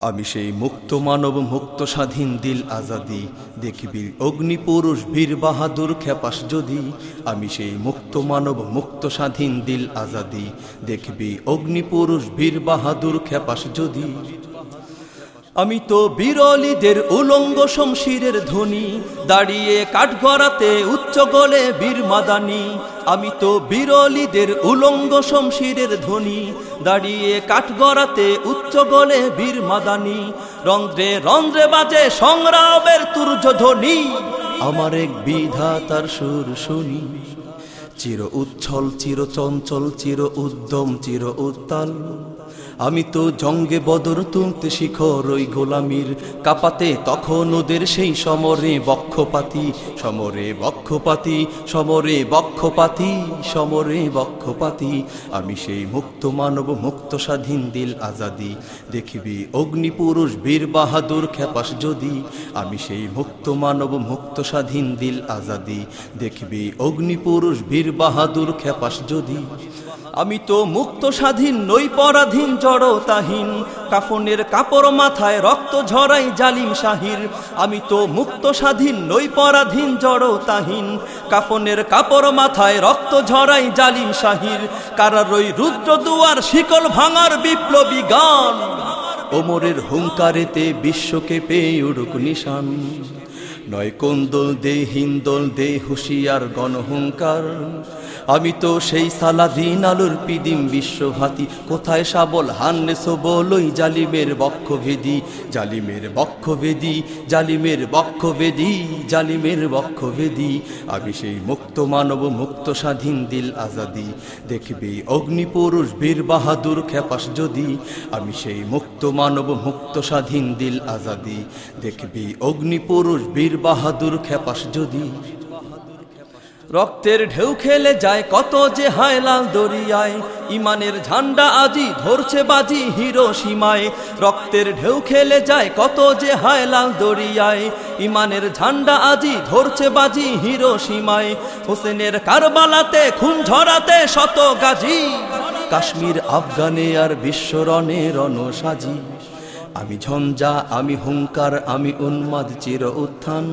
আমি সেই মুক্ত মানব মুক্ত স্বাধীন দিল আজাদি। দেখবি অগ্নিপুরুষ বীর বাহাদুর খেপাস যদি। আমি সেই মুক্ত মানব মুক্ত স্বাধীন দিল আজাদি। দেখবি অগ্নিপুরুষ বীর বাহাদুর খেপাস যদি। আমি তো বিরলীদের উলঙ্গ শমশিরের ধ্বনি, দাঁড়িয়ে কাঠগড়াতে উচ্চ গলে বীর মাদানি। আমি তো বিরলীদের উলঙ্গ শমশিরের ধ্বনি, দাঁড়িয়ে কাঠগড়াতে উচ্চ গলে বীর মাদানি। রন্ধ্রে রন্ধ্রে বাজে সংগ্রামের তুর্য ধ্বনি আমার এক বিধাতার সুর শুনি। চির উচ্ছল, চির চঞ্চল, চির উদ্যম, চির উত্তাল আমি তো জঙ্গে বদর তুলতে শিখর ওই গোলামির। কাপাতে তখন ওদের সেই সমরে বক্ষপাতি সমরে বক্ষপাতি সমরে বক্ষপাতি সমরে বক্ষপাতি। আমি সেই মুক্ত মানব, মুক্ত স্বাধীন দিল আজাদি। দেখিবি অগ্নিপুরুষ বীর বাহাদুর খেপাস যদি। আমি সেই মুক্ত মানব, মুক্ত স্বাধীন দিল আজাদি। দেখবি অগ্নিপুরুষ বীর বাহাদুর খেপাস যদি। আমি তো মুক্ত স্বাধীন নই পরাধীন জড়তাহীন। কাফনের কাপড় মাথায় রক্ত ঝরাই জালিম শাহির। আমি তো মুক্ত স্বাধীন নই পরাধীন জড়তাহীন। কাফনের কাপড় মাথায় রক্ত ঝরাই জালিম শাহির। কারার ওই রুদ্র দুয়ার শিকল ভাঙার বিপ্লবী গান। ওমরের হুঙ্কারেতে বিশ্বকে পেয়ে উড়ুক নিশান। নয় কোন্দল দে হিন্দল দে, হুশিয়ার গণহুঙ্কার। আমি তো সেই সালাদিন আলুর পিদিম বিশ্বভাতি। কোথায় সাবল হান্নে সবলই জালিমের বক্ষভেদি? জালিমের বক্ষভেদি জালিমের বক্ষভেদি জালিমের বক্ষভেদি। আমি সেই মুক্ত মানব, মুক্ত স্বাধীন দিল আজাদি। দেখবি অগ্নিপুরুষ বীর বাহাদুর খেপাস যদি। আমি সেই মুক্ত মানব, মুক্ত স্বাধীন দিল আজাদি। দেখবি অগ্নিপুরুষ বীর বাহাদুর খেপাস যদি। রক্তের ঢেউ খেলে যায় কত যে হায় লাল দরিয়ায়। ইমানের ঝান্ডা আজি ধরছে বাজি হিরো সীমায়। রক্তের ঢেউ খেলে যায় কত যে হায় লাল দরিয়ায়। ইমানের ঝান্ডা আজি ধরছে বাজি হিরো সীমায়। হোসেনের কারবালাতে, খুন ঝরাতে শত গাজী। কাশ্মীর, আফগানে আর বিশ্বরণে রণ সাজি। আমি ঝঞ্ঝা, আমি হুঙ্কার, আমি উন্মাদ, চির উত্থান।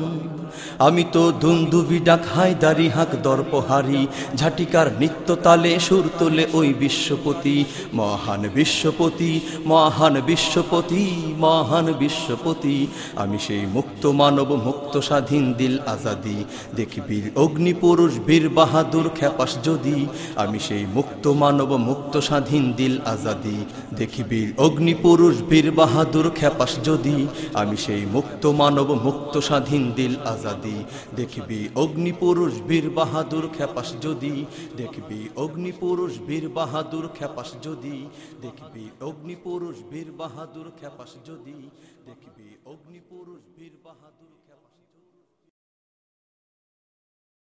আমি তো দুন্দুবি ডাক হায়দারি হাঁক, দর্পহারি। ঝাটিকার নিত্য তালে, সুর তোলে ওই বিশ্বপতি। মহান বিশ্বপতি মহান বিশ্বপতি মহান বিশ্বপতি। আমি সেই মুক্ত মানব, মুক্ত স্বাধীন দিল আজাদি। দেখবি অগ্নিপুরুষ বীর বাহাদুর খেপাস যদি। আমি সেই মুক্ত মানব, মুক্ত স্বাধীন দিল আজাদি। দেখিবি অগ্নিপুরুষ বীর বাহাদুর খেপাস যদি, আমি সেই মুক্ত মানব মুক্ত স্বাধীন দিল আজাদি। দেখবি অগ্নিপুরুষ বীর বাহাদুর খেপাস যদি, দেখবি অগ্নিপুরুষ বীর বাহাদুর খেপাস যদি, দেখবি অগ্নিপুরুষ বীর বাহাদুর খেপাস যদি, দেখবি অগ্নিপুরুষ বীর বাহাদুর খেপাস